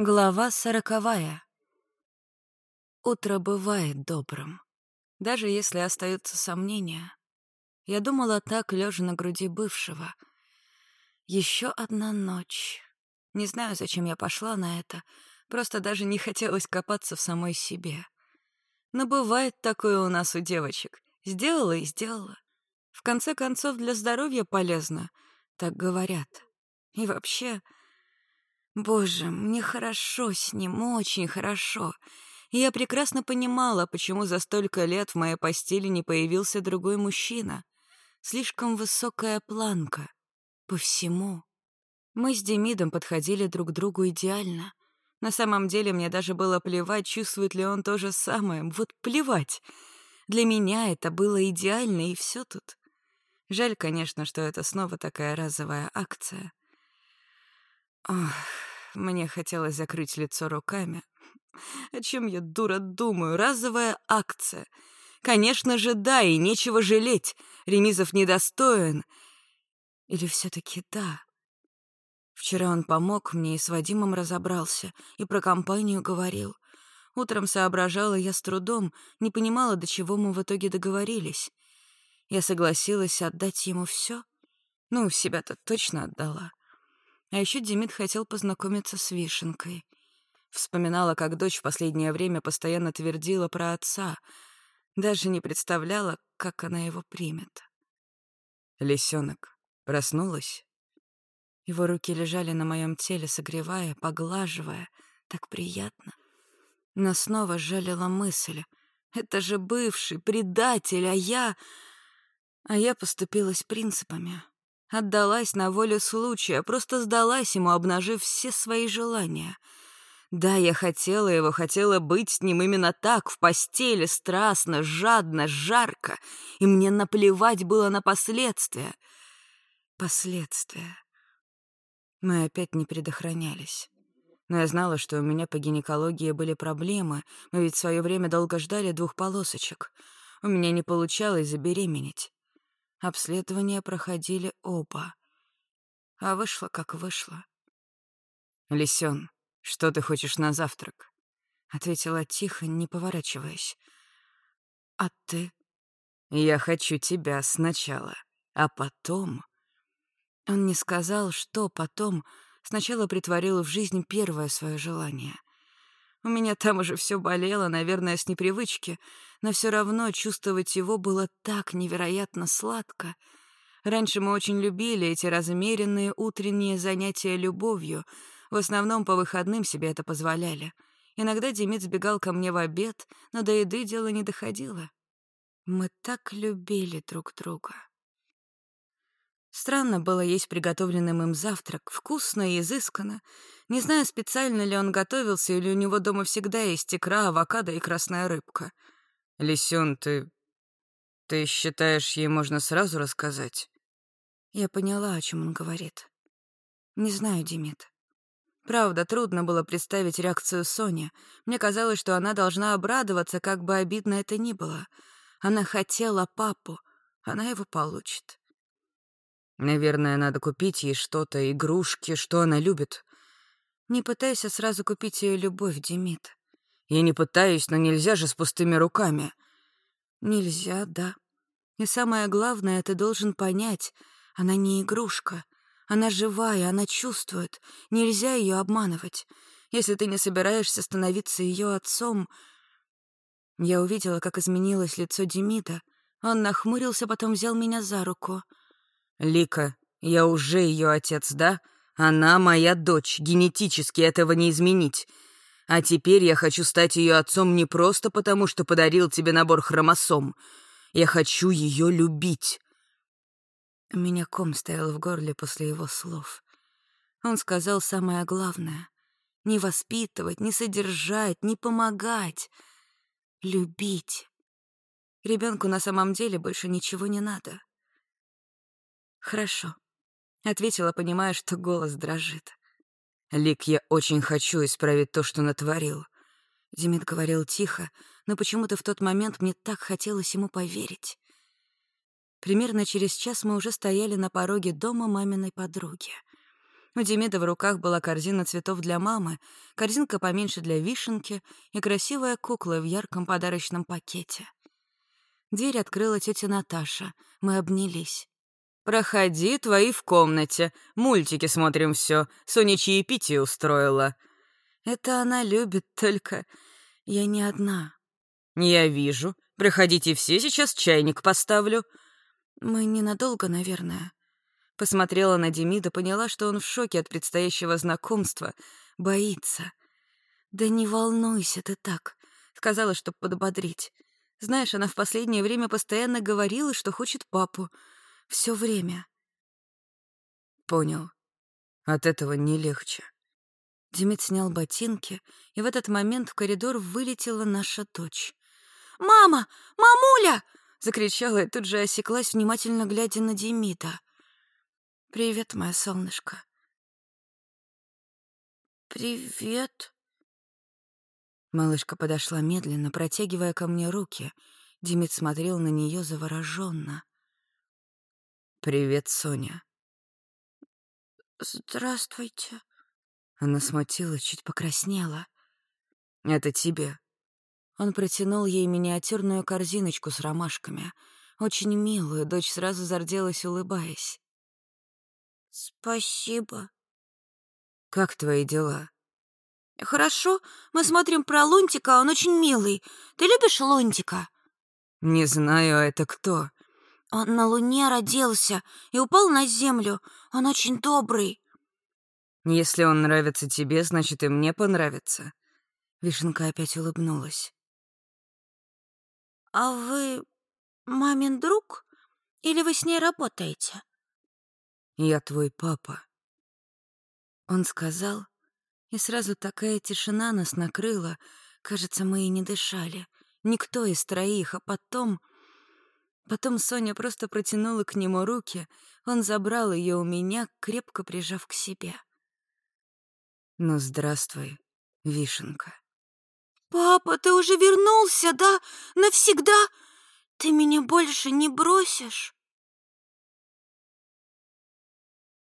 Глава сороковая. Утро бывает добрым, даже если остаются сомнения. Я думала так, лежа на груди бывшего. Еще одна ночь. Не знаю, зачем я пошла на это, просто даже не хотелось копаться в самой себе. Но бывает такое у нас у девочек. Сделала и сделала. В конце концов, для здоровья полезно, так говорят. И вообще, Боже, мне хорошо с ним, очень хорошо. И я прекрасно понимала, почему за столько лет в моей постели не появился другой мужчина. Слишком высокая планка. По всему. Мы с Демидом подходили друг к другу идеально. На самом деле мне даже было плевать, чувствует ли он то же самое. Вот плевать. Для меня это было идеально, и все тут. Жаль, конечно, что это снова такая разовая акция. Ох, мне хотелось закрыть лицо руками. О чем я, дура, думаю? Разовая акция. Конечно же, да, и нечего жалеть. Ремизов недостоин. Или все таки да? Вчера он помог мне и с Вадимом разобрался, и про компанию говорил. Утром соображала я с трудом, не понимала, до чего мы в итоге договорились. Я согласилась отдать ему все. Ну, себя-то точно отдала. А еще Демид хотел познакомиться с Вишенкой. Вспоминала, как дочь в последнее время постоянно твердила про отца. Даже не представляла, как она его примет. Лисенок проснулась. Его руки лежали на моем теле, согревая, поглаживая. Так приятно. Но снова жалела мысль. Это же бывший предатель, а я... А я поступилась принципами. Отдалась на волю случая, просто сдалась ему, обнажив все свои желания. Да, я хотела его, хотела быть с ним именно так, в постели, страстно, жадно, жарко, и мне наплевать было на последствия. Последствия. Мы опять не предохранялись. Но я знала, что у меня по гинекологии были проблемы, мы ведь в свое время долго ждали двух полосочек. У меня не получалось забеременеть. Обследования проходили оба. А вышло, как вышло. «Лисён, что ты хочешь на завтрак?» — ответила тихо, не поворачиваясь. «А ты?» «Я хочу тебя сначала, а потом...» Он не сказал, что потом, сначала притворил в жизнь первое свое желание — у меня там уже все болело, наверное, с непривычки, но все равно чувствовать его было так невероятно сладко. Раньше мы очень любили эти размеренные утренние занятия любовью, в основном по выходным себе это позволяли. Иногда Демид сбегал ко мне в обед, но до еды дело не доходило. Мы так любили друг друга. Странно было есть приготовленным им завтрак, вкусно и изысканно. Не знаю, специально ли он готовился, или у него дома всегда есть икра, авокадо и красная рыбка. «Лисён, ты... ты считаешь, ей можно сразу рассказать?» Я поняла, о чем он говорит. Не знаю, Димит. Правда, трудно было представить реакцию Сони. Мне казалось, что она должна обрадоваться, как бы обидно это ни было. Она хотела папу, она его получит. Наверное, надо купить ей что-то, игрушки, что она любит. Не пытайся сразу купить ее любовь, Демид. Я не пытаюсь, но нельзя же с пустыми руками. Нельзя, да. И самое главное, ты должен понять, она не игрушка. Она живая, она чувствует. Нельзя ее обманывать. Если ты не собираешься становиться ее отцом... Я увидела, как изменилось лицо Демида. Он нахмурился, потом взял меня за руку — «Лика, я уже ее отец, да? Она моя дочь, генетически этого не изменить. А теперь я хочу стать ее отцом не просто потому, что подарил тебе набор хромосом. Я хочу ее любить». Меня ком стоял в горле после его слов. Он сказал самое главное — не воспитывать, не содержать, не помогать. Любить. Ребенку на самом деле больше ничего не надо. «Хорошо», — ответила, понимая, что голос дрожит. «Лик, я очень хочу исправить то, что натворил». Демид говорил тихо, но почему-то в тот момент мне так хотелось ему поверить. Примерно через час мы уже стояли на пороге дома маминой подруги. У Демида в руках была корзина цветов для мамы, корзинка поменьше для вишенки и красивая кукла в ярком подарочном пакете. Дверь открыла тетя Наташа. Мы обнялись. «Проходи, твои в комнате. Мультики смотрим все. Соня чаепитие устроила». «Это она любит, только я не одна». «Я вижу. Проходите все, сейчас чайник поставлю». «Мы ненадолго, наверное». Посмотрела на Демида, поняла, что он в шоке от предстоящего знакомства. Боится. «Да не волнуйся ты так», — сказала, чтобы подбодрить. Знаешь, она в последнее время постоянно говорила, что хочет папу. Все время. Понял. От этого не легче. Демид снял ботинки, и в этот момент в коридор вылетела наша дочь. «Мама! Мамуля!» — закричала и тут же осеклась, внимательно глядя на Демида. «Привет, моя солнышко». «Привет». Малышка подошла медленно, протягивая ко мне руки. Демид смотрел на нее завороженно. «Привет, Соня». «Здравствуйте». Она смутилась, чуть покраснела. «Это тебе». Он протянул ей миниатюрную корзиночку с ромашками. Очень милую, дочь сразу зарделась, улыбаясь. «Спасибо». «Как твои дела?» «Хорошо. Мы смотрим про Лунтика, он очень милый. Ты любишь Лунтика?» «Не знаю, а это кто?» «Он на Луне родился и упал на Землю. Он очень добрый». «Если он нравится тебе, значит, и мне понравится». Вишенка опять улыбнулась. «А вы мамин друг? Или вы с ней работаете?» «Я твой папа». Он сказал, и сразу такая тишина нас накрыла. Кажется, мы и не дышали. Никто из троих, а потом... Потом Соня просто протянула к нему руки, он забрал ее у меня, крепко прижав к себе. «Ну, здравствуй, Вишенка». «Папа, ты уже вернулся, да? Навсегда? Ты меня больше не бросишь?»